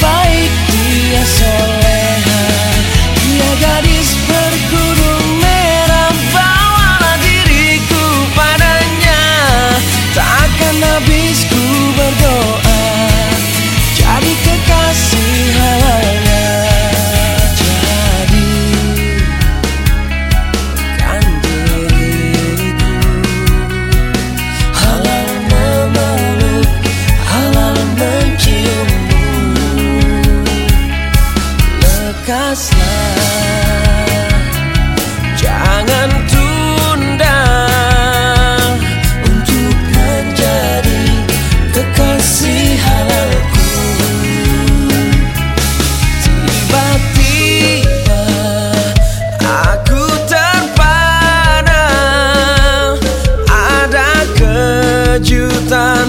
ば berkaslah Jangan tunda Untuk menjadi kekasih halalku. Tiba-tiba aku terpana Ada kejutan.